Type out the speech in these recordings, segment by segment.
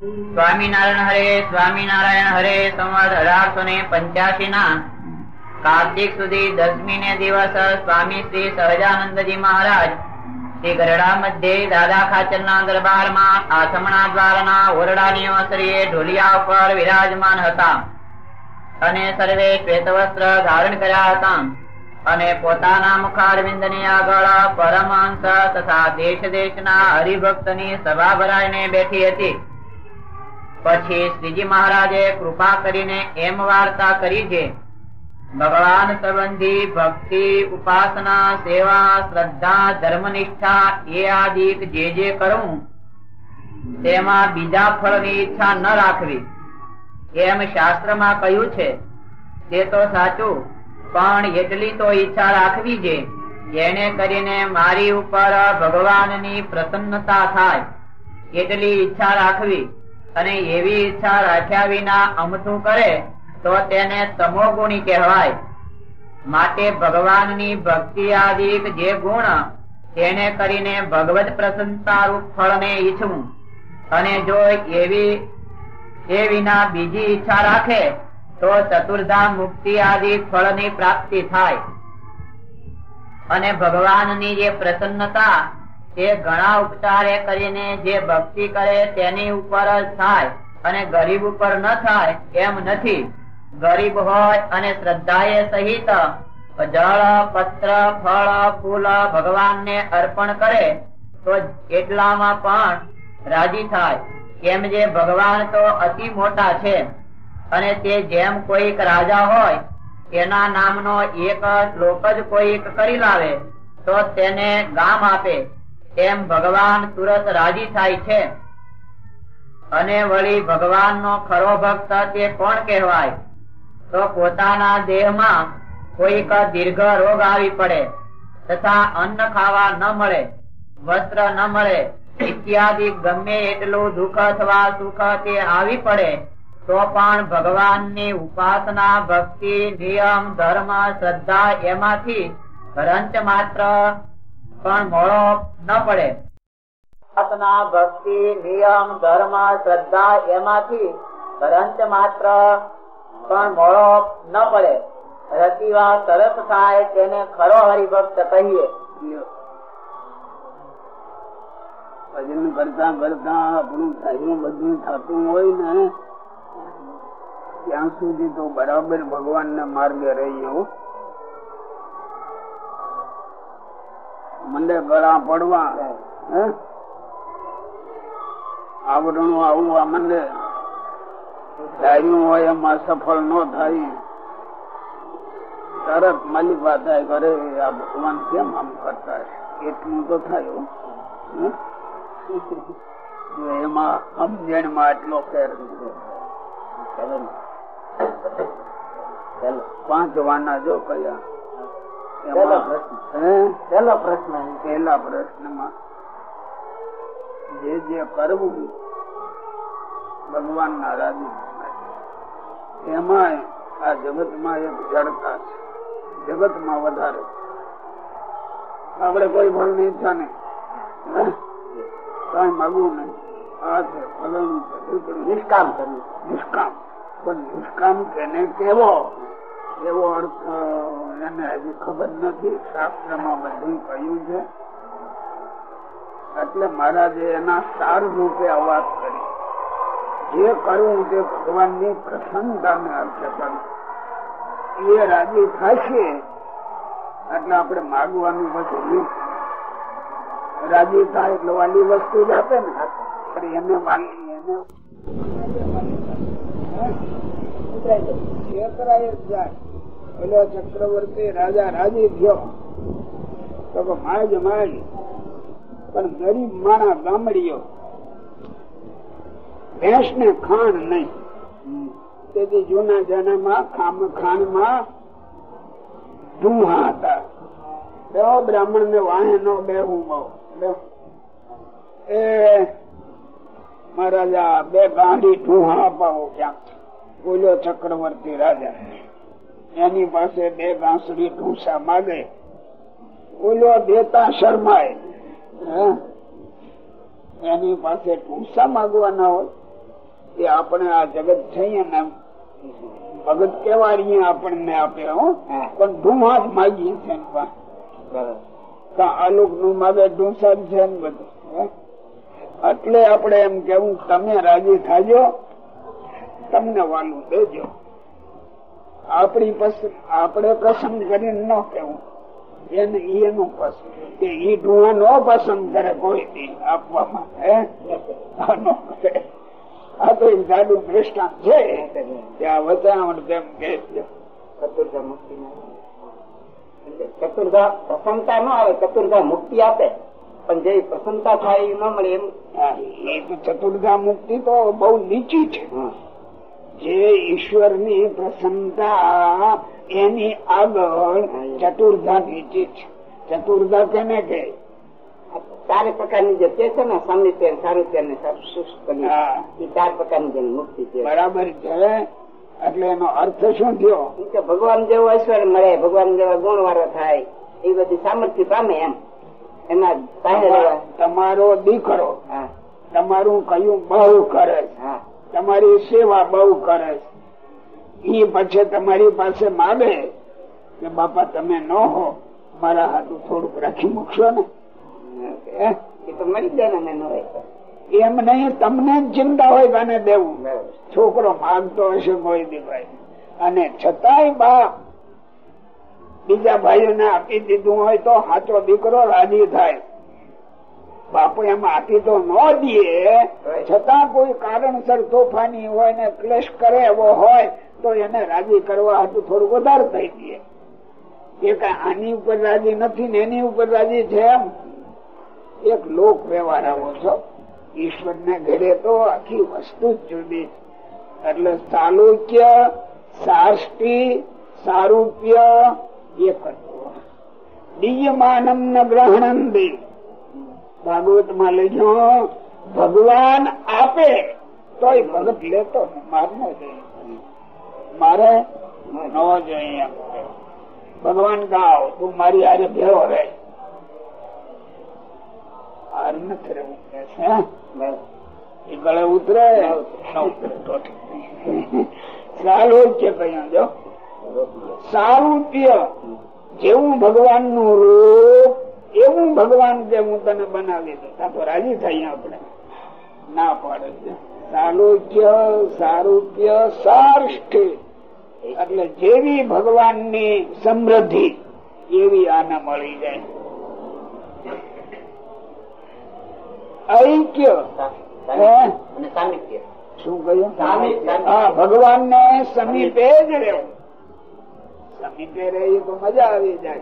સ્વામિનારાયણ હરે સ્વામિનારાયણ હરે સંવત અઢારસો ને પંચ્યાસી ના કાર્તિક સુધી દસમી ને દિવસ સ્વામી શ્રી સહજાનંદજી મહારાજ શ્રી ગરડા મધ્ય દાદા ખાચર ના દરબારમાં આસમણા દ્વાર ના ઓરડાની અસરીએ ઢોલિયા ઉપર વિરાજમાન હતા અને સર્વે શ્વેત વસ્ત્ર ધારણ કર્યા હતા અને પોતાના મુખારવિંદની આગળ પરમહંસ તથા દેશ દેશ ના હરિભક્તની સભા ભરાઈને બેઠી હતી. પછી શ્રીજી મહારાજે કૃપા કરીને એમ વાર્તા કરી છે ભગવાન સંબંધી ભક્તિ, ઉપાસના, સેવા, શ્રદ્ધા, ધર્મનિષ્ઠા એ આદિક જે જે કરું, તેમાં બીજા ફળની ઈચ્છા ન રાખવી. એમ શાસ્ત્રમાં કહ્યું છે, તે તો સાચું, પણ એટલી તો ઈચ્છા રાખવી છે જેને કરીને મારી ઉપર ભગવાનની પ્રસન્નતા થાય, એટલી ઈચ્છા રાખવી અને એવી ઈચ્છા રાખ્યા વિના અમથું કરે, તો તેને તમો ગુણી કહેવાય. માટે ભગવાનની ભક્તિ આદિક જે ગુણ, તેને કરીને ભગવત પ્રસન્નતા રૂપ ફળને ઈચ્છવું. અને જો એવી, એ વિના બીજી ઈચ્છા રાખે, તો ચતુર્ધામ મુક્તિ આદિ ફળની પ્રાપ્તિ થાય. અને ભગવાનની જે પ્રસન્નતા તે ઘણા ઉપચારે કરીને જે ભક્તિ કરે તેની ઉપર જ થાય અને ગરીબ ઉપર ન થાય એમ નથી. ગરીબ હોય અને શ્રદ્ધાએ સહિત જળ, પત્ર, ફળ, ફૂલ ભગવાનને અર્પણ કરે, તો એટલામાં પણ રાજી થાય. કેમ જે ભગવાન તો અતિ મોટા છે અને તે જેમ કોઈક રાજા હોય, એના નામનો એક શ્લોક જ કોઈક કરી લાવે, તો તેને ગામ આપે. એમ ભગવાન તુરત રાજી થાય છે. અને વળી ભગવાન નો ખરો ભક્ત તે કોણ કહેવાય? તો પોતાના દેહમાં કોઈક દીર્ઘ રોગ આવી પડે, તથા અન્ન ખાવા ન મળે, વસ્ત્ર ન મળે, ઇત્યાદિ ગમે એટલું દુઃખ અથવા સુખ તે આવી પડે, તો પણ ભગવાનની ઉપાસના, ભક્તિ, નિયમ, ધર્મ, શ્રદ્ધા એમાંથી રંચ માત્ર પણ મોડો ન પડે. ભક્તિ નિયમ ધર્મ શ્રદ્ધા એમાંથી રંચ માત્ર પણ મોડો ન પડે. રતિવા સરસ થાય તેને ખરો હરિભક્ત કહીએ. ભજન કરતા કરતા આપણું થયું બધું થતું હોય ને ત્યાં સુધી તો બરાબર ભગવાન ના માર્ગે રહીએ મંદે ગળા પડવા આવરણો આવવા મંદે. ધાર્યું હોય એમાં સફળ ન થાય. તરત માલિકા થાય કરે આ ભગવાન કેમ આમ કરતા એટલું તો થાય એમાં સમજણમાં આટલો ફેર પાંચ વાના જો કયા પેલો પ્રશ્ન. પહેલા પ્રશ્નમાં જે જે કરવું ભગવાન ના રાજી એમાં આ જગતમાં એક જડતા છે. જગતમાં વધારે આપડે કોઈ ભણની. ઈચ્છા નહીં કઈ માગવું નહીં. આ છે ફલનું છે નિષ્કામ કર્યું નિષ્કામ. પણ નિષ્કામ તેને કેવો એવો અર્થ એને હજી ખબર નથી. શાસ્ત્રમાં બધું કહ્યું છે. એટલે મહારાજે એના સાર રૂપે અવાજ કરી. જે કરવું તે ભગવાનની પ્રસન્નતા ને અર્થે કરવું. એ રાજી થશે, એટલે આપણે માગવાનું પછી રાજી થાય એટલે વાલી વસ્તુ જ આપે ને. એને વાલી એને પેલો ચક્રવર્તી રાજા રાજી થયો. તો માજ માજ, પણ ગરીબ માણા ગામડીઓ ભેંસ ને ખાણ નહીં. તેથી જૂના જનામાં ખાણમાં ધુમા હતા. બેવો બ્રાહ્મણ ને વાહે નો બેહું. એ મહારાજા, બે ગાંડી ઢુહા અપાવો ક્યાંક બોલ્યો ચક્રવર્તી રાજા એની પાસે બે ઘાસડી ઢૂસા માગે. ઓલો દેતા શરમાય. એની પાસે ઢૂસા માગવાના હોય એ આપણે આ જગત જઈએ ને ભગત કેવાડીએ આપણને આપે હો. પણ ઢૂંહાટ માગીએ છે આલુકનું માગે ઢૂંસાદ છે ને બધું એટલે આપણે એમ કેવું તમે રાજી થાજો તમને વાલું દેજો. આપણી પસંદ આપણે પસંદ કરીને ન કેવું એને એનું પસંદ. કે ઈ ઢુઆ નો પસંદ કરે કોઈ આપવામાં હે? આ તો એક જાડું દ્રષ્ટાંત છે. કે આ વચાવણ તેમ કે ચતુર્ધા મુક્તિ ચતુર્ધા પ્રસન્નતા ન આવે ચતુર્ધા મુક્તિ આપે. પણ જે પ્રસન્નતા થાય એ ન મળે એમ. એ તો ચતુર્ધા મુક્તિ તો બહુ નીચી છે. જે ઈશ્વરની પ્રસન્નતા એની આગળ ચતુર્ધા નીચે છે. ચતુર્ધા કેને કે ચાર પ્રકારની જે છે ને સામિત્ય સારુત્ય ને શુષ્કની એ ચાર પ્રકારની જેની મુક્તિ છે. બરાબર છે. એટલે એનો અર્થ શું થયો? કે ભગવાન જેવો ઐશ્વર્ય મળે ભગવાન જેવા ગુણ વાળો થાય એ બધી સામર્થ્ય પામે એમ. એના તમારો દીકરો હા. તમારું કયું બહુ કરે. હા. તમારી સેવા બહુ કરે છે. ઈ પછી તમારી પાસે માગે કે બાપા તમે ન હો મારા હાથું થોડુંક રાખી મૂકશો ને. એ. એમ નહીં તમને ચિંતા હોય કાને દેવું. છોકરો માગતો હશે કોઈ દી અને છતાંય બાપ બીજા ભાઈઓને આપી દીધું હોય તો સાચો દીકરો રાજી થાય. બાપુ એમાં આપી તો ન દે છતાં કોઈ કારણસર તોફાની હોય ને ક્લેશ કરે એવો હોય તો એને રાજી કરવા હતું થોડું વધારે થઈ દે એ કાંઈ આની ઉપર રાજી નથી ને એની ઉપર રાજી છે એમ? એક લોક વ્યવહાર આવો છો. ઈશ્વર ને ઘરે તો આખી વસ્તુ જ જુદી એટલે ચાલુક્ય સાષ્ટી સારૂપ્ય એક દિયમાનમ ન ગ્રહણંદી. ભાગવતમાં લેજો ભગવાન આપે, તોય ભગત લેતો મારે મારે ન જોઈએ ભગવાન ગાવ તું મારી આરે ભેળો રહે. કે છે? એ તો. સાલોક્ય જો સારૂપ્ય જેવું ભગવાનનું રૂપ એવું ભગવાન જે હું તને બનાવી દઉં. તો રાજી થઈ આપણે. ના પાડે છે. સાલુક્ય સારુક્ય સારષ્ઠ. એટલે જેવી ભગવાનની સમૃદ્ધિ એવી આને મળી જાય. ઐક્ય. શું કહ્યું? હા ભગવાન ને સમીપે જ રહેવું. સમીપે રહી તો મજા આવી જાય.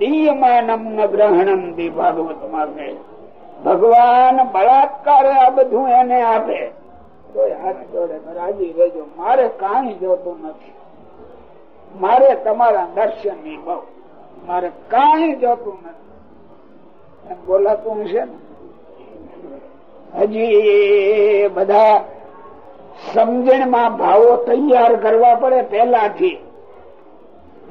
દીયમાનમ ન ગ્રહણમ દી ભાગવતમાં ભગવાન બળાત્કારે આ બધું એને આપે. તો હાથ જોડે રાજી રહેજો મારે કાંઈ જોતું નથી. મારે તમારા દર્શનની બહુ. મારે કાંઈ જોતું નથી. એમ બોલાતું છે ને? હજી બધા સમજણમાં ભાવો તૈયાર કરવા પડે પેલાથી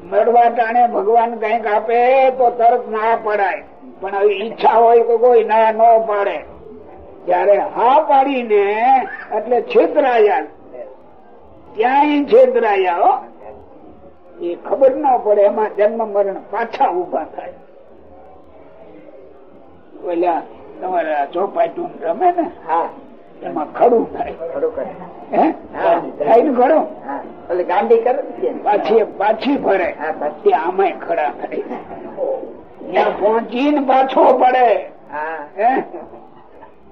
મળવા ટાણે ભગવાન કંઈક આપે તો તરત ના પડાય. પણ ઈચ્છા હોય તો કોઈ ના ન પાડે. જયારે હા પાડીને એટલે છેતરાયા. ત્યાં છેતરાયા એ ખબર ન પડે, એમાં જન્મ મરણ પાછા ઊભા થાય. ઓલા તમારા ચોપાટું રમે ને? હા. એમાં ખડું થાય. એટલે ગાંડી કરે પાછી પાછી ફરે. તે આમાંય ખડા થાય. ત્યાં પહોંચીને પાછો પડે.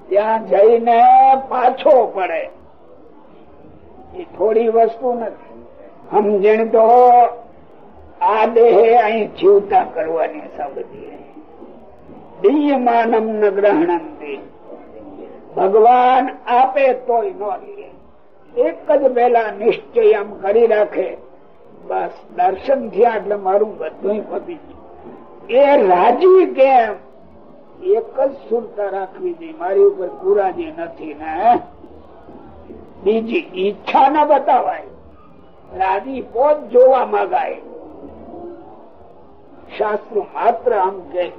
ત્યાં જઈને પાછો પડે. એ થોડી વસ્તુ નથી. સમજણ તો આ દેહે અહીં જીવતા કરવાની સાબતી. દિયમાનમ ન ગ્રહણંતી. ભગવાન આપે તોય ન લે. એક જ પેલા નિશ્ચય આમ કરી રાખે. બસ દર્શન થયા એટલે મારું બધું પતી ગયું. એ રાજી કેમ? એક જ સુરતા રાખવી જોઈએ. મારી ઉપર પુરાજી નથી ને બીજી ઈચ્છા ના બતાવાય. રાજી પોત જોવા માંગાય. શાસ્ત્રો માત્ર આમ કે,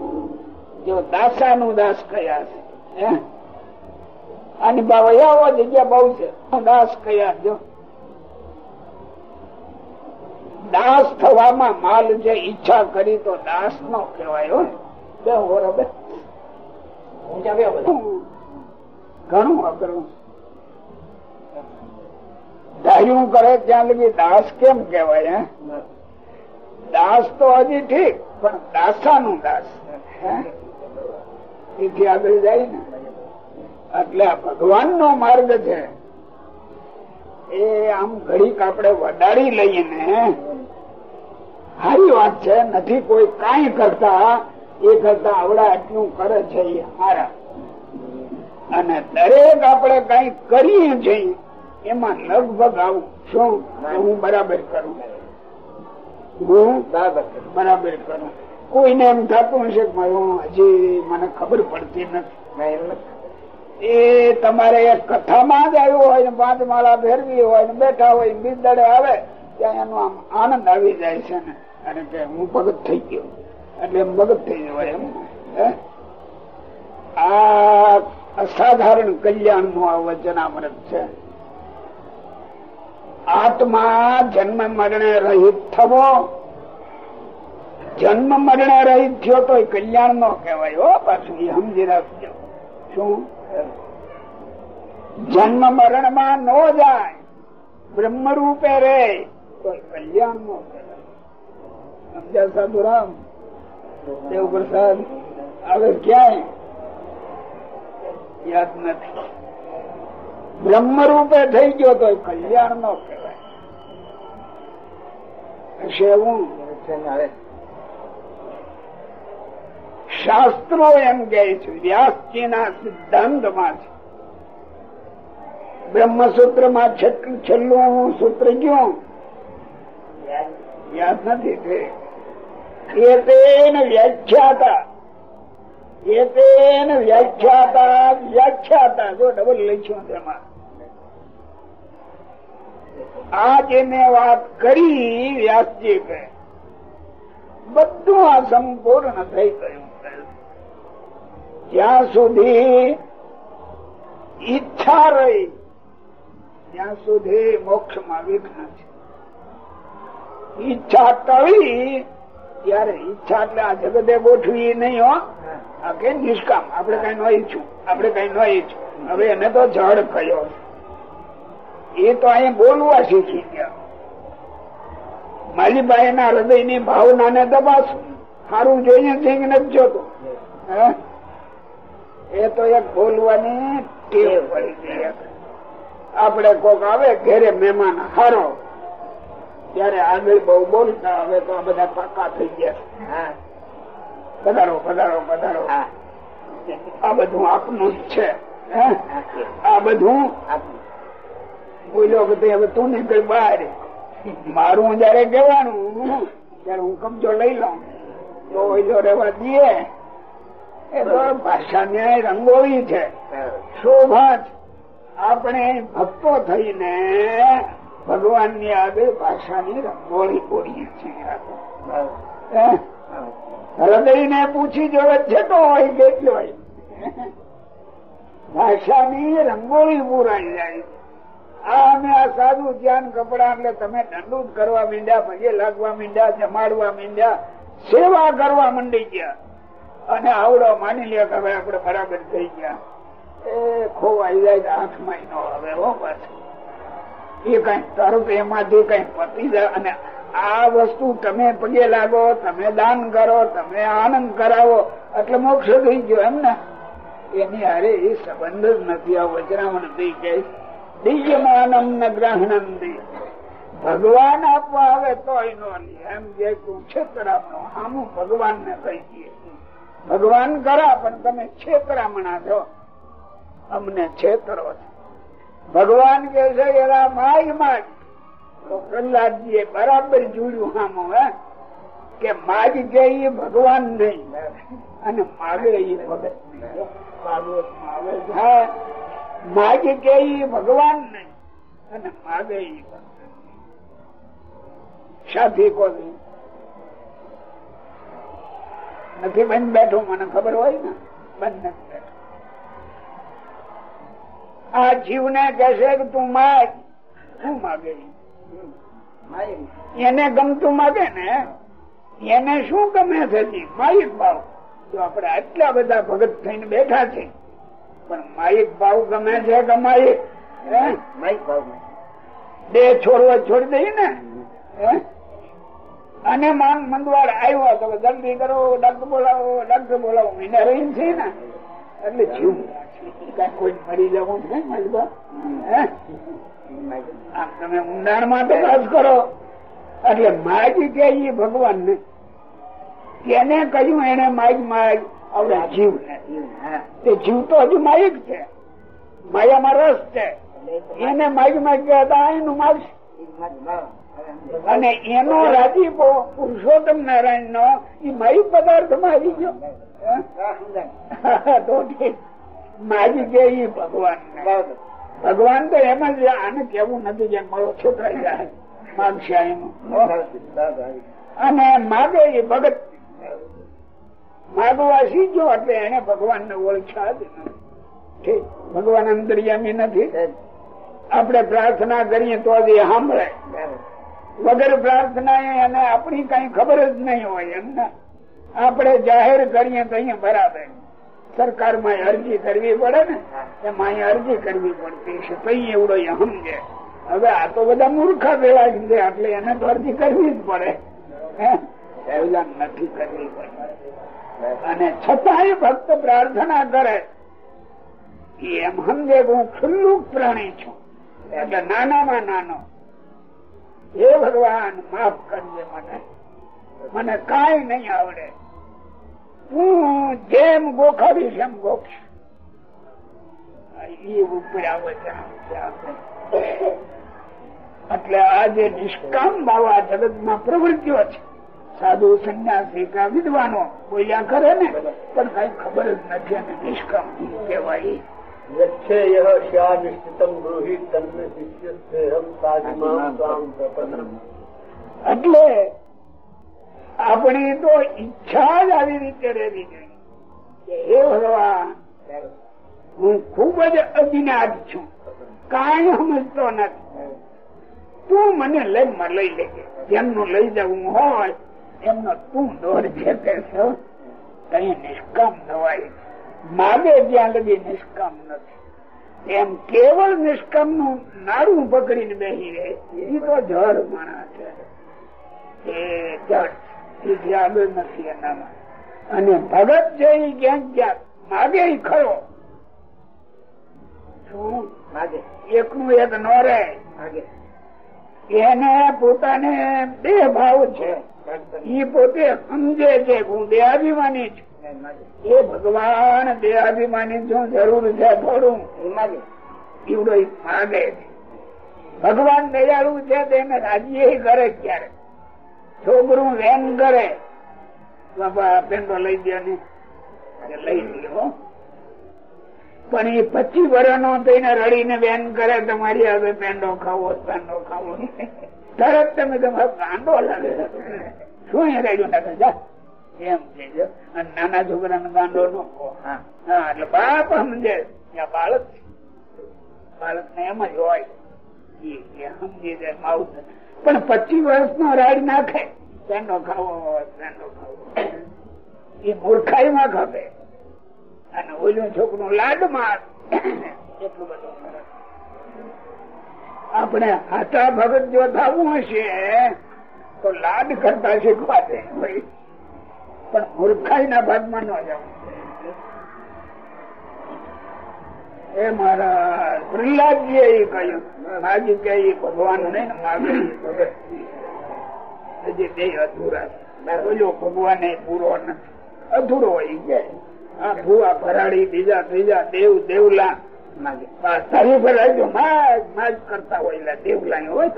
જો દાસા નું દાસ કયા છે બાબા આવો જગ્યા બહુ છે. દાસ કયા જો. દાસ થવામાં માલ જે ઈચ્છા કરી તો દાસ નો કહેવાય બે બરાબર ઘણું અઘરું. ધાર્યું કરે ત્યાં લગી દાસ કેમ કેવાય હે? દાસ તો હજી ઠીક પણ દાસા નું દાસ એથી આગળ જાય ને. એટલે આ ભગવાન નો માર્ગ છે. એ આમ ઘડીક આપણે વડાડી લઈને સારી વાત છે, નથી કોઈ કઈ કરતા, એ કરતા આવડા આટલું કરે છે એ હારા. અને દરેક આપણે કઈ કરીએ છીએ, એમાં લગભગ આવું શું, હું બરાબર કરું? હું બરાબર કરું? કોઈને એમ થતું હશે હજી મને ખબર પડતી નથી. એ તમારે એક કથામાં જ આવ્યું હોય ને પાંચ માળા ફેરવી હોય ને, બેઠા હોય બીજ આવે, ત્યાં એનો આમ આનંદ આવી જાય છે ને. અને કે હું ભગત થઈ ગયો. એટલે એમ ભગત થઈ જવાય એમ. આ અસાધારણ કલ્યાણનું આ વચનામૃત છે. આત્મા જન્મ મરણે રહિત થવો. જન્મ મરણે રહિત થયો તો કલ્યાણ નો કહેવાય. હો, પાછું એ સમજી રાખજો. શું? જન્મ મરણમાં ન જાય. બ્રહ્મ રૂપે રે. તો કલ્યાણ નો સમજ્યા સાધુરામ? દેવ પ્રસાદ હવે ક્યાંય? યાદ નથી. બ્રહ્મ રૂપે થઈ ગયો તો કલ્યાણ નો કહેવાય. હશે એવું શાસ્ત્રો એમ કે છે વ્યાસજી ના સિદ્ધાંતમાં છે. બ્રહ્મસૂત્રમાં છેલ્લું સૂત્ર કયું? યાદ નથી જો લખ્યું તેમાં આ જેને વાત કરી વ્યાસજી કહે. બધું આ સંપૂર્ણ થઈ ગયું. જ્યાં સુધી ઈચ્છા રહી. ત્યાં સુધી મોક્ષમાં વિઘ્ન છે. ઈચ્છા ટળી, ત્યારે ઈચ્છા એટલે આ જગતે ગોઠવી નહીં હો. આ કે નિષ્કામ. આપણે કઈ ન ઈચ્છું. આપણે કઈ ન ઈચ્છું. હવે એને તો જળ કયો એ તો અહીં બોલવા શીખી ગયા. માલીભાઈ ના હૃદયની ભાવના ને દબાશું સારું જોઈએ સિંહ નથી જોતું. એ તો એક બોલવાની ટેવ પડી ગઈ આપડે કોક આવે ઘેરે મહેમાન હારો ત્યારે આગળ બહુ બોલતા હવે તો આ બધા પાકા થઈ ગયા. પધારો પધારો પધારો. આ બધું આપનું જ છે. આ બધું? બોલ્યો કે હવે તું નીકળ બહાર. મારું જયારે કહેવાનું ત્યારે હું કબજો લઈ લઉં. તો રેવા દે. એ તો ન્યાય રંગોળી છે. શોભા આપણે ભક્તો થઈને ભગવાનની આગળ ભાષાની રંગોળી બોલીએ છીએ. હૃદય ને પૂછી જોવે છેટો હોય કેટલો હોય. ભાષાની રંગોળી પૂરાઈ જાય. આ અમે આ સાધુ ધ્યાન કપડા એટલે તમે દંડુત કરવા માંડ્યા પગે લાગવા માંડ્યા, જમાડવા માંડ્યા, સેવા કરવા માંડી ગયા. અને આવડો માની લે કે હવે આપડે બરાબર થઈ ગયા. એ ખોવાઈ જાય આંખમાં નો હવે હો પાછું. એ કઈ તરત એમાંથી કઈ પતી જાય અને આ વસ્તુ તમે પગે લાગો, તમે દાન કરો, તમે આનંદ કરાવો, એટલે મોક્ષ થઈ ગયો એમ ને. એની હારે એ સંબંધ જ નથી. આ વજરામણ થઈ જાય. દિવ્યમાનમ ને ગ્રહણમ ભગવાન આપવા આવે તો એમ જે ક્ષેત્રામણો આમું ભગવાન ને કહી દઈએ ભગવાન કરા પણ તમે છેતરામણા છો. અમને છેતરો છો. ભગવાન કે છે એરા માય માગ તો પ્રહલાદજી બરાબર જોડ્યું હામો, હે? કે માગ જે એ ભગવાન નહીં અને માગે એ ભગત માગ કે એ ભગવાન નહીં, અને માગે એ ભગત સાથી કોઈ નથી બંધ બેઠો મને ખબર હોય ને બંધ નથી બેઠું. આ જીવ ને કહેશે કે તું માગ? શું માગે એને ગમતું માગે ને એને શું ગમે છે માલિક માયિક ભાવ. જો આપણે આટલા બધા ભગત થઈને બેઠા છે. પણ માલિક ભાવ ગમે છે કે માલિક માલિક ભાવ બે છોડવા છોડી દઈ ને? હે? અને માન મંદવાડ આવ્યો તો જલ્દી કરો ડગ બોલાવો ડગ બોલાવો. મહિના રહી છે ને, એટલે જીવ કાંઈ મરી જવું છે તમે ઊંડાણમાં રસ કરો. એટલે માજી કે એ ભગવાન ને તેને કહ્યું, એને માગ માગ. આવડે જીવ તે જીવ તો હજુ માયક છે. માયામાં રસ છે. એને માય માગ કહેતા એનું માગશે અને એનો રાજીપો પુરુષોત્તમ નારાયણ નો એ મારી પદાર્થમાં આવી ગયો? તો ઠીક. કે ભગવાન ભગવાન તો એમ જ આને કેવું નથી જેમ મારો છોકરા જાય. માગશે અને માગે એ ભગત. માગવા શીખ્યો એટલે એને ભગવાન ને ઓળખ્યા જ નથી. ભગવાન અંતર્યામી નથી. આપણે પ્રાર્થના કરીએ તો જ એ સાંભળે. વગર પ્રાર્થના એને આપણી કઈ ખબર જ નહીં હોય એમને. આપણે જાહેર કરીએ તો અહીંયા બરાબર. સરકારમાં અરજી કરવી પડે ને, એમાં અહીંયા અરજી કરવી પડતી છે કઈ એવડો સમજે. હવે આ તો બધા મૂર્ખા પેલા છે, એટલે એને તો અરજી કરવી જ પડે. હે? એવલા નથી કરવી પડે અને છતાંય ભક્ત પ્રાર્થના કરે. એમ સમજે હું ખુલ્લું પ્રાણી છું. એટલે નાનામાં નાનો. હે ભગવાન, માફ કરજે મને. મને કઈ નહીં આવડે. હું જેમ ગોખાવીશ એમ ગોખશ. એટલે આ જે નિષ્કામ ભાવ આ જગતમાં પ્રવૃત્તિઓ છે. સાધુ, સંન્યાસી કા વિદ્વાનો બોલ્યા કરે ને, પણ કઈ ખબર જ નથી નિષ્કામ કહેવાય એટલે આપણી તો ઈચ્છા જ આવી રીતે રહેવી જોઈએ હે ભગવાન હું ખૂબ જ અજ્ઞાત છું. કાંઈ સમજતો નથી. તું મને લઈ માં લઈ લેજે જેમનું લઈ જવું હોય એમનો તું દોર છે છો. કઈ નિષ્કામ નવાય માગે ત્યાં લગી નિષ્કામ નથી. એમ કેવળ નિષ્કામનું નાડું પકડીને બેસી રહે એ તો જળ માણસ છે. એ જળ એથી આગળ નથી એનામાં. અને ભગત છે એ ક્યાંક ક્યાંક માગે ખરો. શું? એકનું એક નો રહે. એને પોતાને બે ભાવ છે. એ પોતે સમજે છે હું દેહાભિમાની છું. એ ભગવાન દેહાભિમાની જો જરૂર છે થોડું એવડો માગે છે. ભગવાન દયાળુ છે તેને રાજ્ય કરે ક્યારે? છોકરું વેન કરે પેન્ડો લઈ દો ને. લઈ લ્યો પણ એ પચી વર્ષ નો થઈને રડીને બેન કરે, તમારી હવે પેંડો ખાવો પેન્ડો ખાવો. તરત તમે તમારો કાંડો લાગે શું એ રેડ્યું એમ કેજો અને નાના છોકરાને ગાંડો નો હા. એટલે બાપ સમજે બાળક છે. બાળક ને એમ જ હોય. સમજી જાય માઉસ પણ પચીસ વર્ષ નો રાડ નાખે. તેનો ખાવો તેનો ખાવો. એ મૂર્ખાઈ માં ખપે. અને ઓલું છોકરું લાડમાં એટલું બધું ફરક. આપણે હાથા ભગત જો થવું હશે તો લાડ કરતા શીખવા દે. ભાઈ. પણ મૂર્ખાઈ ના ભાગમાં ન જવું એ મારા પ્રહલાદજી એ કહ્યું. માજી કે ભગવાન ને માગે હજી બે અધૂરા છે. ભગવાન એ પૂરો નથી. અધૂરો હોય ગયા આ ભૂવા ભરાડી બીજા ત્રીજા દેવ દેવલા તારી ભરાજો માજ માજ કરતા હોય દેવલા હોય.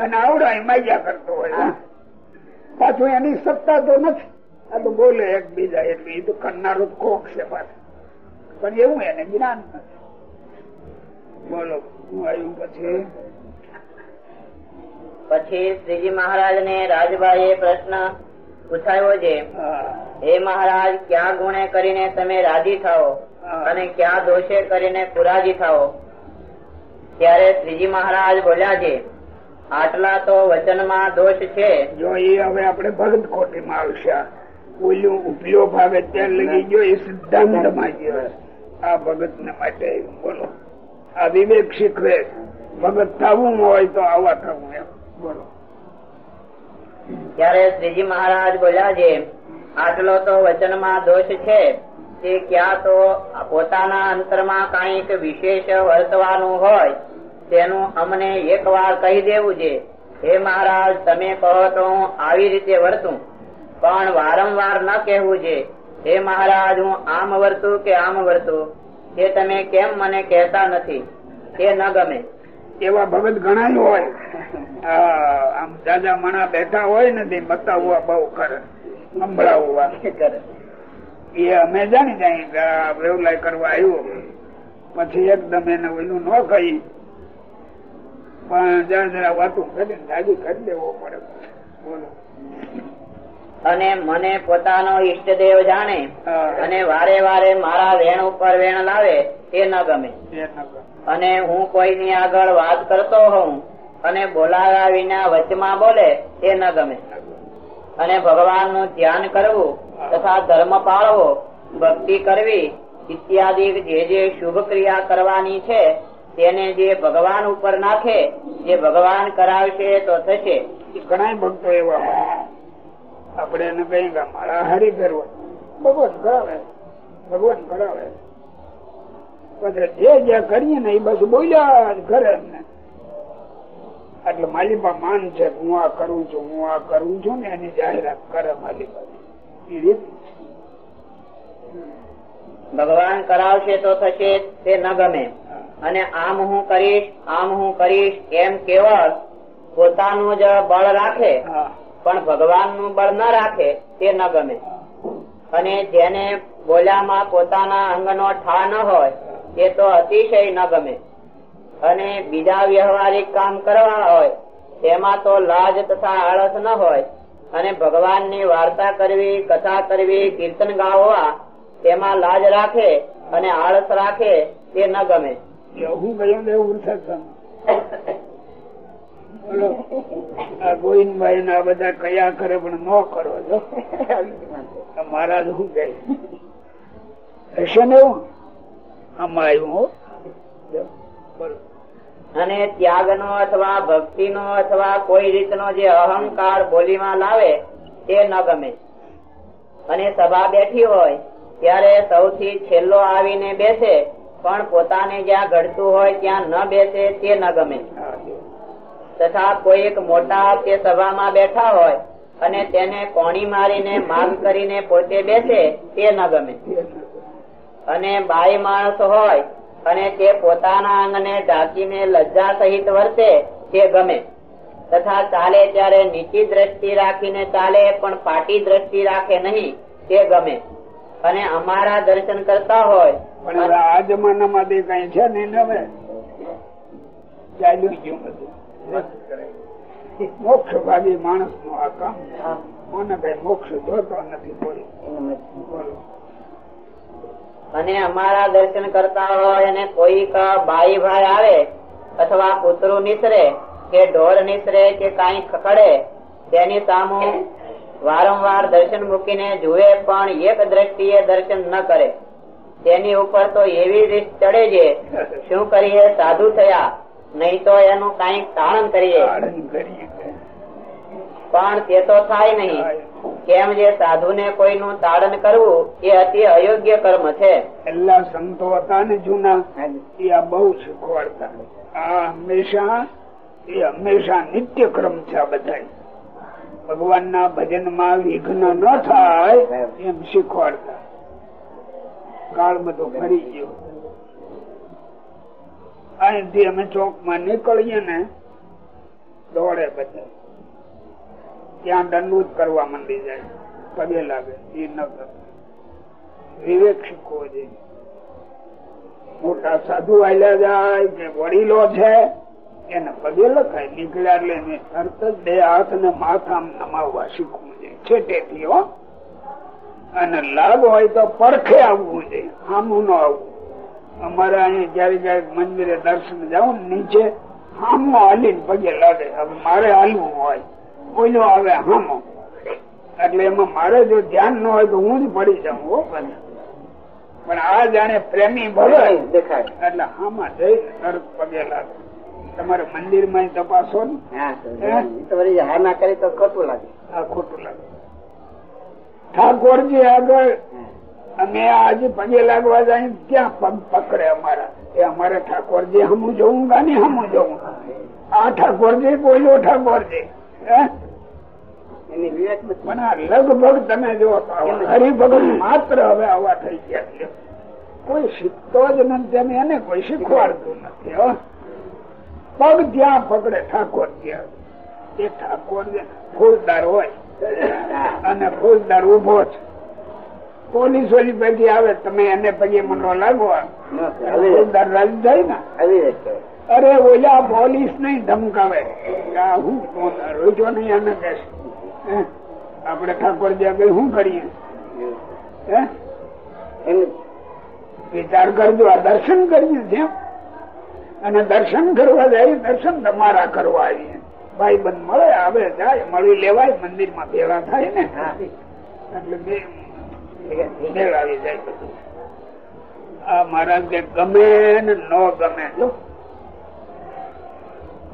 અને આવડા માગ્યા કરતો હોય. પાછું એની સત્તા તો નથી. આ તો બોલે એક બીજા એટલે એ તો કરનારો કોક છે પાછું. પણ એવું એને જ્ઞાન નથી. બોલો હું આવ્યું પછી? પછી શ્રીજી મહારાજ ને રાજભાઈ પ્રશ્ન પૂછાયો છે હે. મહારાજ ક્યાં ગુણે કરીને તમે રાજી થાઓ? અને ક્યાં દોષે કરીને પુરાજી થાઓ? ત્યારે શ્રીજી મહારાજ બોલ્યા છે આટલા તો વચનમાં દોષ છે. જો એ હવે આપણે ભગત ખોટી માં આવશે. ઓલું ઉપયો ભાગ અત્યારે લગી ગયો એ સિદ્ધાંતમાં ગયો આ ભગત ને માટે બોલો. આ વિવેક શીખવે ભગત થવું હોય તો આવા થવું એમ બોલો. ત્યારે શ્રીજી મહારાજ બોલ્યા છે આટલો તો વચનમાં દોષ છે તે ક્યાં તો પોતાના અંતરમાં કંઈક વિશેષ વર્તવાનું હોય તેનું અમને એક વાર કહી દેવું છે. હે મહારાજ તમે કહો તો હું આવી રીતે વર્તું. પણ વારંવાર ન કહેવું છે. હે મહારાજ હું આમ વર્તું કે આમ વર્તું? તે તમે કેમ મને કહેતા નથી? તે ન ગમે. એવા ભગત ઘણા હોય. આમ દાદા મણા બેઠા હોય ને તે બતાવવા બહુ કરે. સંભળાવવા. એ અમે જાણી જાય વેવલાય કરવા આવ્યો. પછી એકદમ એને ઓલું ન કહી. પણ જરા જરા વાતું કરીને દાદી કરી દેવો પડે. બોલો. અને મને પોતાનો ઈષ્ટદેવ જાણે અને વારે વારે મારા વેણ ઉપર વેણ લાવે એ ન ગમે. અને હું કોઈની આગળ વાત કરતો હોઉં અને બોલાવ્યા વિના વચમાં બોલે એ ન ગમે. અને ભગવાનનું ધ્યાન કરવું તથા ધર્મ પાળવો ભક્તિ કરવી ઇત્યાદિ જે જે શુભ ક્રિયા કરવાની છે તેને જે ભગવાન ઉપર નાખે જે ભગવાન કરાવશે તો થશે. ઘણા ભક્તો એવા આપણે એને કઈ મારા હારી કરવો. ભગવાન કરાવે ભગવાન કરાવે જે જે કરીએ ને એ બસ બોલ્યા જ કરે એટલે માલિપા માન છે હું આ કરું છું હું આ કરું છું ને એની જાહેરાત કરે માલિપા એ રીત. ભગવાન કરાવશે તો થશે તે ન ગમે. અને આમ હું કરીશ આમ હું કરીશ એમ કેવળ પોતાનું જ બળ રાખે. પણ ભગવાનનું બળ ન રાખે તે ન ગમે. અને જેને બોલ્યામાં પોતાના અંગનો ઠા ન હોય તે તો અતિશય ન ગમે. અને બીજા વ્યવહારિક કામ કરવા હોય તેમાં તો લાજ તથા આળસ ન હોય. અને ભગવાનની વાર્તા કરવી કથા કરવી કીર્તન ગાવવા તેમાં લાજ રાખે અને આળસ રાખે તે ન ગમે. હું ગયો એવું બોલો. આ ગોવિંદભાઈ ના બધા કયા કરે પણ ન કરો જો. મહારાજ શું કહે? હશે ને એવું? આમાં આવ્યું હો. જો, બોલો. અને ત્યાગનો અથવા ભક્તિનો અથવા કોઈ રીતનો જે અહંકાર બોલીમાં લાવે તે ન ગમે. અને સભા બેઠી હોય ત્યારે સૌથી છેલ્લો આવીને બેસે પણ પોતાને જ્યાં ઘડતું હોય ત્યાં ન બેસે તે ન ગમે. તથા કોઈ એક મોટા કે સભામાં બેઠા હોય અને તેને કોણી મારીને માલ કરીને પોતે બેસે તે ન ગમે. અને બાઈ માણસ હોય અને તે પોતાના અંગને ઢાંકીને લજ્જા સહિત વર્તે તે ગમે. તથા ચાલે ત્યારે નીચી દ્રષ્ટિ રાખીને ચાલે, પણ પાટી દ્રષ્ટિ રાખે નહીં તે ગમે. અને અમારા દર્શન કરતા હોય, પણ આ જમાનામાં કઈ છે નહીં ગમે ચાલ્યું ગયું બધું. મોક્ષ ભાગી માણસનું આ કામ. મને કઈ મોક્ષ જોતો નથી બોલો અને અમારા દર્શન કરતા હોય અને કોઈક ભાઈ ભાઈ આવે અથવા કૂતરું નીસરે કે ઢોર નીસરે કે કઈ ખકડે તેની સામે વારંવાર દર્શન મૂકીને જુએ પણ એક દ્રષ્ટિએ દર્શન ન કરે. તેની ઉપર તો એવી રીત ચડે છે. શું કરીએ? સાધુ થયા. નહીં તો એનું કાંઈક તારણ કરીએ. પણ તે તો થાય નહીં. કેમ જે સાધુ ને કોઈનું તાડન કરવું એ અતિ અયોગ્ય કર્મ છે. એટલા સંતો હતા ને જૂના એ આ બહુ શીખવાડતા. આ હંમેશા એ હંમેશા નિત્ય ક્રમ છે આ બધા ભગવાન ના ભજનમાં વિઘ્ન ન થાય એમ શીખવાડતા. કાળ બધો ફરી ગયો. અહીંથી અમે ચોકમાં નીકળીએ ને, દોડે બધા. ત્યાં દંડુત કરવા માંડી જાય. પગે લાગે. એ ન વિવેક શીખવો જોઈએ મોટા સાધુ આવેલા જાય કે વડીલો છે, એને પગે લખાય. નીકળ્યા એટલે એને તરત જ બે હાથ ને માથા નમાવવા શીખવું જોઈએ છેટેથી હો. અને લાભ હોય તો પડખે આવવું જોઈએ સામું ન આવવું. અમારે અહીંયા જયારે જયારે મંદિરે દર્શન જાઉં નીચે હામો હાલીને પગે લાગે. હવે મારે હાલવું હોય. કોઈનો આવે હામો. એટલે એમાં મારે જો ધ્યાન ન હોય તો હું જ પડી જાઉં હો પણ આ જાણે પ્રેમી ભલે. દેખાય એટલે હામા જઈ તરત પગે લાગે. તમારે મંદિરમાં તપાસો ને? હા ના કરી તો ખોટું લાગે. હા ખોટું લાગે. ઠાકોરજી આગળ અમે આજે પગે લાગવા જાય ત્યાં પગ પકડે અમારા? એ અમારે ઠાકોરજી હમું જવું ગાની હમું જવું? આ ઠાકોરજી બોલ્યો ઠાકોરજી. પણ આ લગભગ તમે જો હરિભગત માત્ર હવે આવા થઈ ગયા છે. કોઈ શીખતો જ નથી એને કોઈ શીખવાડતું નથી હો. પગ જ્યાં પકડે ઠાકોર ત્યાં એ ઠાકોર ફૂલદાર હોય. અને ફૂલદાર ઊભો છે. પોલીસ ઓલી પૈકી આવે તમે એને પછી મનો લાગવા રાજી ને. અરે ઓલા પોલીસ નહીં ધમકાવે. કે આ હું રોજો નહીં આને કહેશે હે? આપણે ઠાકોરજી શું કરીએ? વિચાર કરજો આ દર્શન કરીએ છે અને દર્શન કરવા જાય દર્શન તમારા કરવા આવીએ. ભાઈ બંધ મળે આવે જાય મળી લેવાય મંદિરમાં ભેગા થાય ને. એટલે એટલે બે આવી જાય બધું આ મહારાજ કે ગમે ને ન ગમે, જો.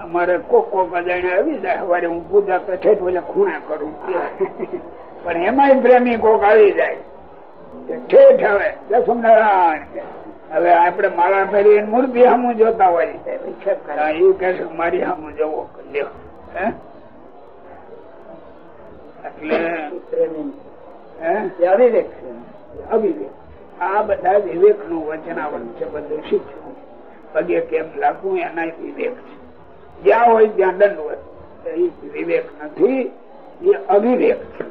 અમારે કોક કોક અજાણે આવી જાય, સવારે હું પૂજા પેઠે ઠેઠ ખૂણા કરું. પણ એમાંય પ્રેમી કોક આવી જાય. ઠેઠ હવે દસમ નારાયણ હવે આપણે માળા પહેરી મૂર્તિ સામું જોતા હોય. એ કહે છે કે મારી સામું જવો? એટલે અવિવેક અવિવેક. આ બધા વિવેકનું વચનાવન છે બધું શીખ્યું પગે કેમ લાગવું એના વિવેક છે. જ્યાં હોય ત્યાં દંડ હોય. એ વિવેક નથી એ અવિવેક છે.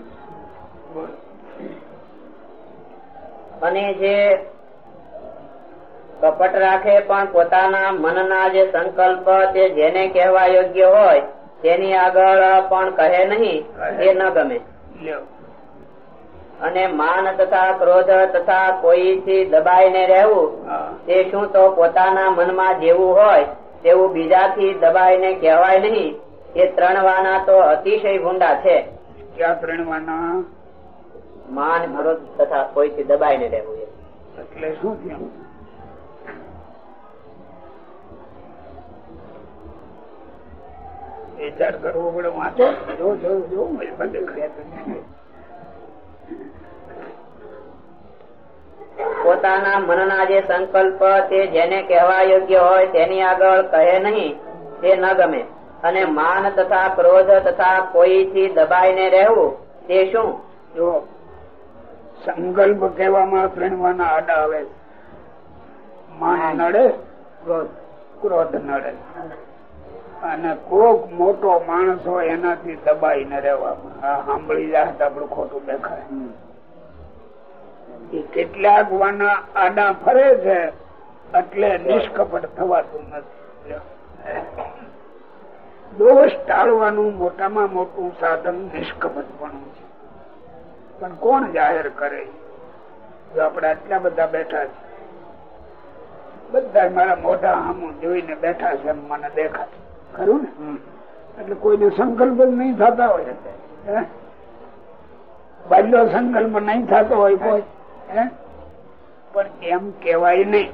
અને જે કપટ રાખે પણ પોતાના મનના જે સંકલ્પ તે જેને કહેવા યોગ્ય હોય તેની આગળ પણ કહે નહીં એ ન ગમે. અને માન તથા ક્રોધ તથા કોઈથી દબાઈને રહેવું તે શું તો પોતાના મનમાં જેવું હોય તેવું બીજાથી દબાઈને કહેવાય નહીં. એ ત્રણ વાના તો અતિશય ગુંડા છે. ક્યાં ત્રણવાના? માન ક્રોધ તથા કોઈથી દબાઈને રહેવું એટલે શું થયું? વિચાર કરવો પડે વાંચો. જો જો જો પોતાના મનના જે સંકલ્પ તે જેને કહેવા યોગ્ય હોય તેની આગળ કહે નહીં તે ન ગમે. અને માન તથા ક્રોધ તથા કોઈથી દબાઈને રહેવું તે શું? જો સંકલ્પ કહેવામાં ત્રણવાના આડા આવે માન નડે ક્રોધ. નડે. અને કોક મોટો માણસ હોય એનાથી દબાઈ ને રહેવામાં આ સાંભળી જાય આપડે ખોટું દેખાય. એ કેટલાક વાના આડા ફરે છે એટલે નિષ્કપટ થવાતું નથી. દોષ ટાળવાનું મોટામાં મોટું સાધન નિષ્કપટપણું છે. પણ કોણ જાહેર કરે? જો આપણે આટલા બધા બેઠા છે. બધા મારા મોઢા સામું જોઈને બેઠા છે મને દેખાય. ખરું ને? એટલે કોઈને સંકલ્પ જ નહીં થતા હોય. હે? બાજલો સંકલ્પ નહીં થતો હોય કોઈ? પણ એમ કેવાય નહીં.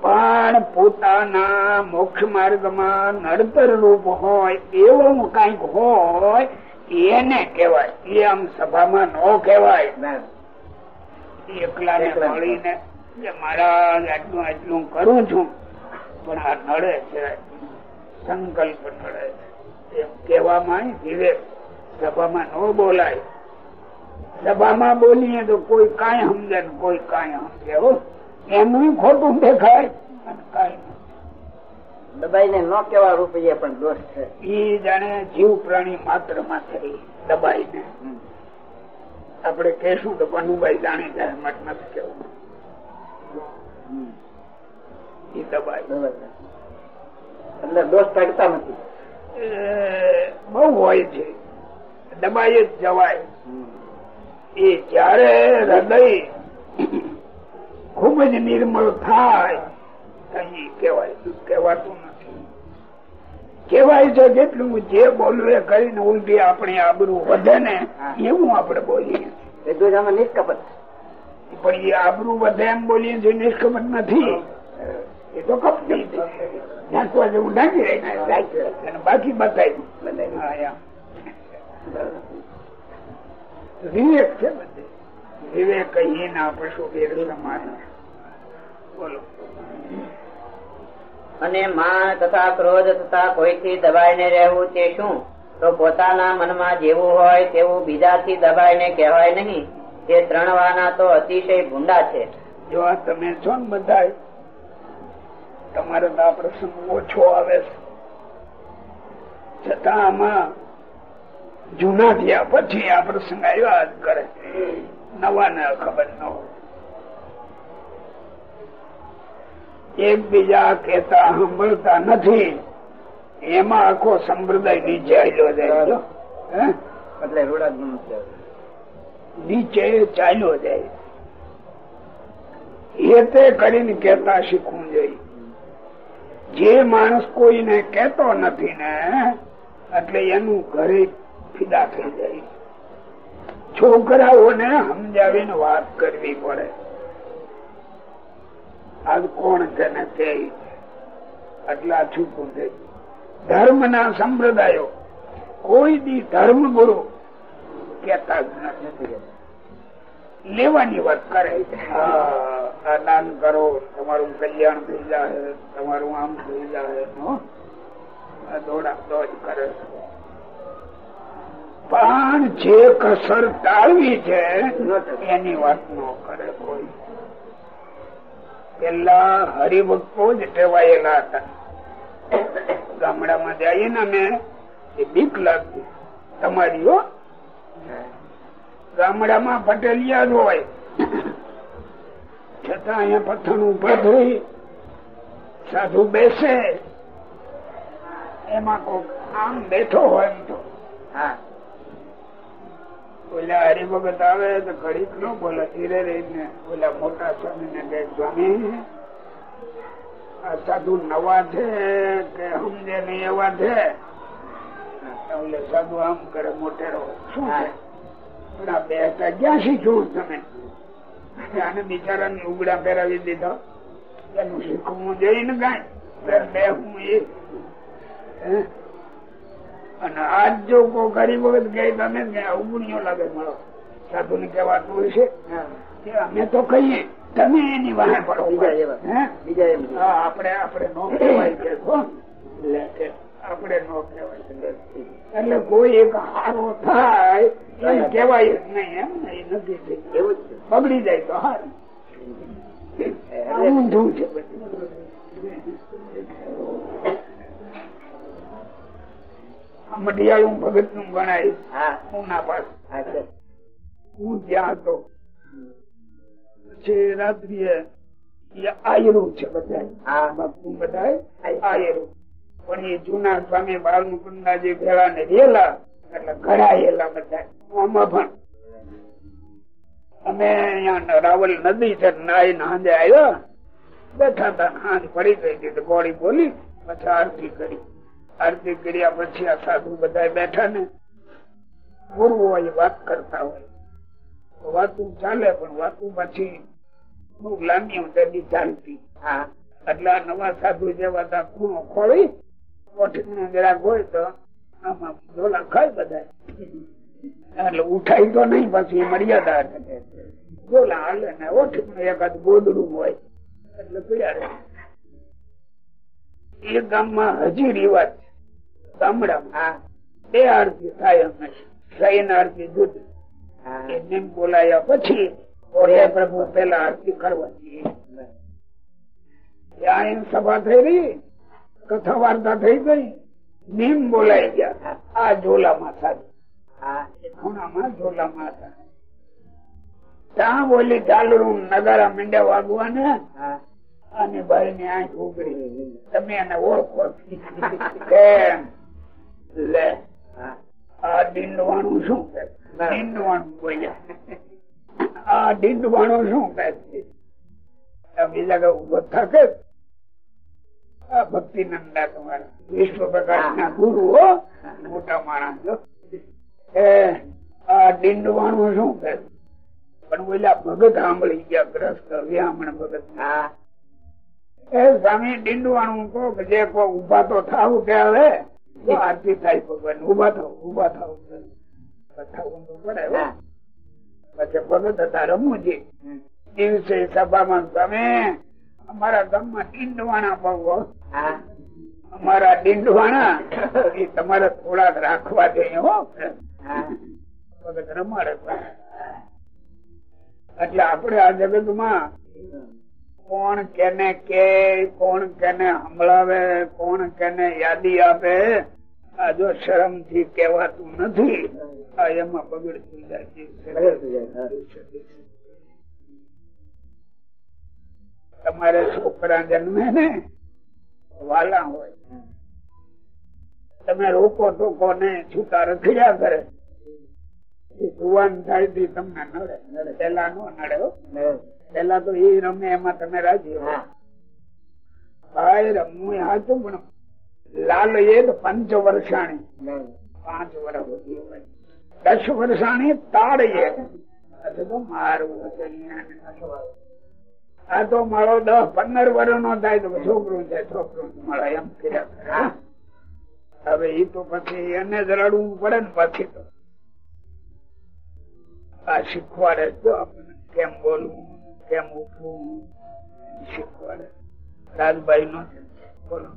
પણ પોતાના મોક્ષ માર્ગમાં નડતર રૂપ હોય એવું કંઈક હોય એને કેવાય એ આમ સભામાં ન કેવાય એકલા ને. મળીને કે મારા આટલું આટલું કરું છું. પણ આ નડે છે. સંકલ્પ નડે છે. એમ કેવામાં વિવેક. સભામાં ન બોલાય. સભામાં બોલીએ તો કોઈ કઈ સમજે કોઈ કાંઈ સમજે. એમનું ખોટું દેખાય. દબાઈને ન કેવા રૂપિયે પણ દોષ છે. એ જાણે જીવ પ્રાણી માત્રમાં થઈ દબાઈને. આપણે કહેશું તો પનુભાઈ જાણી જાય મત નથી કેવું એ બરોબર. છે. દોષ કાઢતા નથી. બહુ હોય છે. દબાઈ જ જવાય. એ જયારે હૃદય ખૂબ જ નિર્મળ થાય અહીં કેવાય કેવાતું નથી. કેવાય છે જેટલું જે બોલવું એ કરીને ઉલટી આપણી આબરૂ વધે ને એવું આપણે બોલીએ નિષ્કપટ. પણ એ આબરૂ વધે એમ બોલીએ છીએ નિષ્કપટ નથી. એ તો કપટી છે. ઢાંકવા જેવું ઢાંકી બાકી બતાવી હા, યા. વિવેક છે બધે. વિવેક કહીએ ના પશુ સમાન બોલો. અને માન તથા ક્રોધ તથા કોઈથી દબાઈને રહેવું તે શું? તો પોતાના મનમાં જેવું હોય તેવું બીજાથી દબાઈને કહેવાય નહીં. તે ત્રણ વાના તો અતિશય ભૂંડા છે. જો આ તમે છો ને બધા તમારે તો આ પ્રસંગ ઓછો આવે છે. છતાં આમાં જૂના થયા પછી આ પ્રસંગ આવ્યા જ કરે. નવા ને ખબર ન હોય. એકબીજા કેતા સાંભળતા નથી. એમાં આખો સંપ્રદાય નીચે આવ્યો જાય એટલે રૂડા નીચે ચાલ્યો જાય. એ તે કરીને કેતા શીખવું જોઈએ. જે માણસ કોઈને કેતો નથી ને એટલે એનું ઘરે ફિદા થઈ જાય. છોકરાઓને સમજાવીને વાત કરવી પડે. આજ કોણ છે ને તે આટલા છૂટું થઈ ધર્મ ના સંપ્રદાયો, કોઈ દી ધર્મ ગુરુ કેતા જ નથી લેવાની વાત કરે આ દાન કરો, તમારું કલ્યાણ થઈ જાય, તમારું આમ થઈ જાય દોડા દોડ કરે પણ જે કસર ટાળવી છે, એની વાત ન કરે કોઈ. પેલા હરિભક્તો જ ટેવાયેલા હતા. ગામડામાં જઈએ ને અમે, એ બીક લાગતી. તમારી ગામડામાં પટેલિયા જ હોય. છતાં અહીંયા પથ્થર ઊભા થઈ સાધુ બેસે. એમાં કોક આમ બેઠો હોય એમ તો. હા. ઓલા હરિભગત આવે તો ઘડીક ન બોલે, ધીરે રહીને ઓલા મોટા સ્વામી ને કે સ્વામી, આ સાધુ નવા છે કે સમજે નહીં એવા છે? સાધુ આમ કરે મોટેરો શું છે? પણ આ બે હતા, ક્યાં શીખ્યું તમે? આને બિચારા ઉગડા પહેરાવી દીધો. એનું શીખવું જોઈએ ને કઈ. બે હું એ? અને આજ જો કોઈ ગરીબ વખત ગઈ તમે જ ઉગણીઓ લાગે મળો સાધુ ને કહેવાતું હશે છે અમે તો કહીએ તમે એની વાહે પડો. બીજા એવા. બીજા એમ. આપણે આપણે નો કહેવાય કે. આપણે નો કહેવાય એટલે કોઈ એક હારો થાય એમ કેવાય જ નહીં એમ એ નથી એવું બગડી જાય તો હાર. ઊંધું છે. બધું મઢિયાળું ભગતનું ગણાય. હું. ના પાસ હું ત્યાં હતો. પછી રાત્રિએ આયરું છે બધા આયરું. પણ એ જૂના સ્વામી બાલ મુકુંદાજી ભેળા ને રેલા એટલે ઘડાયેલા બધા આમાં પણ. અમે અહીંયા રાવલ નદી છે નાય નાંદે આવ્યા બેઠા હતા હાંજ પડી ગઈ હતી ગોળી બોલી પછી આરતી કરી. આરતી કર્યા પછી આ સાધુ બધા બેઠા ને, ગુરુ હોય વાત કરતા હોય વાતું ચાલે, પણ વાતું પછી બહુ લાંબી તેની જાણતી એટલે આ નવા સાધુ જેવા તા ખૂણો ખોળી આમાં ઝોલા ખાય બધા એટલે ઉઠાય તો નહીં, પછી મર્યાદા. ઝોલા હાલે ને ઓઠીનું એકાદ ગોદડું હોય, એટલે પીડા રહે હજી રિવાજ છે. ગામડામાં બે આરતી થાય હંમેશા સૈન આરતી જુદી હા. એને બોલાયા પછી ઓઢે પ્રભુ પેલા આરતી કરવાની ત્યાં સભા થઈ રહી કથા વાર્તા થઈ ગઈ. નિમ બોલાઈ ગયા. આ ઝોલામાં સાધુ ખૂણામાં ઝોલામાં હતા ત્યાં બોલી ચાલુ નગારા મીંડા વાગવા ને અને ભાઈ ની આંખ ઉગડી તમે એને ઓળખો કેમ લે આ દીંડવાણું શું કે બોલ્યા. ડીંડવાણું શું બીજા ઊભો થકે? આ ભક્તિ નંદા તમારા. વિશ્વ પ્રકાશ ના ગુરુ હો મોટા માણસ જો. એ આ ડીંડવાણું શું કહે? પણ બોલ્યા ભગત સાંભળી ગયા ગ્રસ્ત વ્યામણ ભગત. એ સ્વામી ડીંડવાણું કહો કે જે કોઈ ઊભા તો થાવ કે હવે આરતી થાય ભગવાન ઊભા થાવ ઊભા થાવ થવું તો પડે હો. હા. પછી ભગત હતા રમુજી દિવસે સભામાં તમે અમારા ગામમાં ડીંડવાણા બહુ અમારા ડીંડવાણા એ તમારે થોડાક રાખવા જોઈએ હો ભગત રમાડે. એટલે આપણે આ જગતમાં કોણ કેને કે કોણ કેને સંભળાવે કોણ કેને યાદી આપે આ જો શરમથી કેવાતું નથી આ એમાં બગડતું જાય તમારે છોકરા જન્મે ને વાલા હોય. તમે રોકો ટોકો ને છૂટા રખડ્યા કરે. જુવાન થાયથી તમને નડે. પેલા નો નડે. પેલા તો એ રમે એમાં તમે રાજી ભાઈ રમવું સાચું પણ લાલ એ પંચ વર્ષાણી પાંચ વર્ષ હોય. દસ વર્ષાણી તાળીએ તો આ તો મારો દસ પંદર વર્ષ નો થાય તો છોકરું છે છોકરું મળે એમ કર્યા હા. હવે એ તો પછી એને જ રડવું પડે ને પછી તો. આ શીખવાડે તો આપણને. કેમ બોલવું? કેમ ઉઠવું શીખવાડે. રાજભાઈ નો બોલો.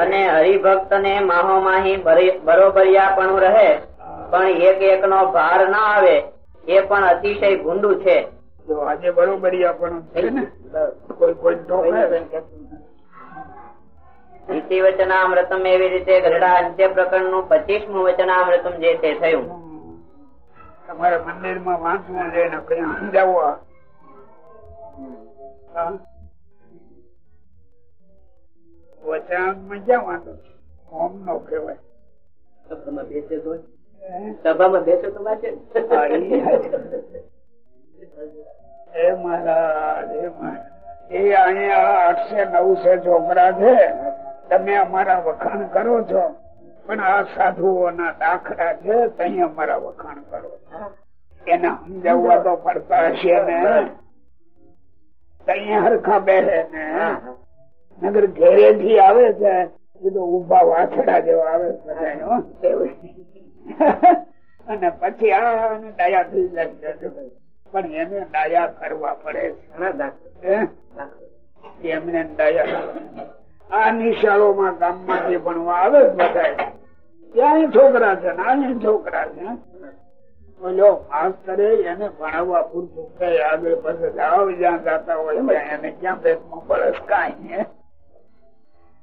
અને હરિભક્ત ને માહો માહી બરોબરિયાપણું રહે પણ એક એક નો ભાર ના આવે એ પણ અતિશય ગુંડું છે. જો આજે બરોબરી આપણું છે ને કોઈ કોઈ વચનામૃતમ એવી રીતે ગરડા અંત્ય પ્રકરણનું પચીસમું વચનામૃતમ જે તે થયું. તમારે મંદિરમાં વાંચવું છે ને કઈ સમજાવવા વચનામાં ક્યાં વાંધો ઓમ નો કહેવાય. સભામાં બેસે તો? હે? સભામાં બેસે તો વાંચે હા, હે મહારાજ હે મહારાજ. એ અહીંયા આઠસે નવસે છોકરા છે. તમે અમારા વખાણ કરો છો. પણ આ સાધુઓના દાખલા છે તઈ અમારા વખાણ કરો. એને સમજાવવા તો પડતા હશે ને. તઈ હરખા બેસે ને. નગર ઘેરે થી આવે છે એ તો ઊભા વાછડા જેવા આવે છે અને પછી આ ડાયા થઈ જાય પણ એને ડાયા કરવા પડે છે? એમને ડાયા. આ નિશાળોમાં ગામમાંથી ભણવા આવે બધા ત્યાં છોકરા છે ને છોકરા છે.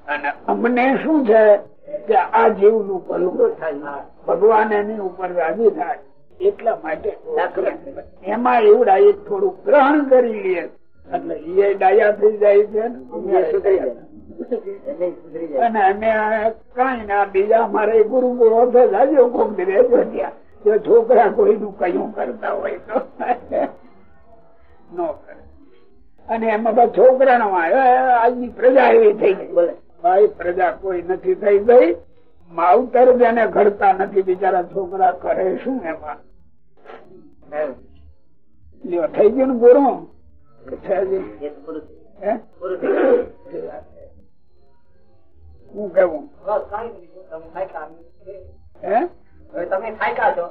અને અમને શું છે કે આ જીવનું થાય ભગવાન એની ઉપર રાજી થાય. એટલા માટે એમાં એવું ડાયટ થોડું ગ્રહણ કરી લે. એટલે એ ડાયા થઈ જાય છે ને અને અમે કઈ ના બીજા મારે ગુરુ ગુરુ કોક દી ત્યાં. જો છોકરા કોઈનું કયું કરતા હોય તો. નો કરે. અને એમાં છોકરા નો આજની પ્રજા એવી થઈ ગઈ. બોલે. ભાઈ પ્રજા કોઈ નથી થઈ ગઈ. માવતર જેને ઘડતા નથી બિચારા છોકરા કરે શું એમાં? થઈ ગયું ને ગુરુ? છે હું કેવું હે? તમે ખાયકા છો.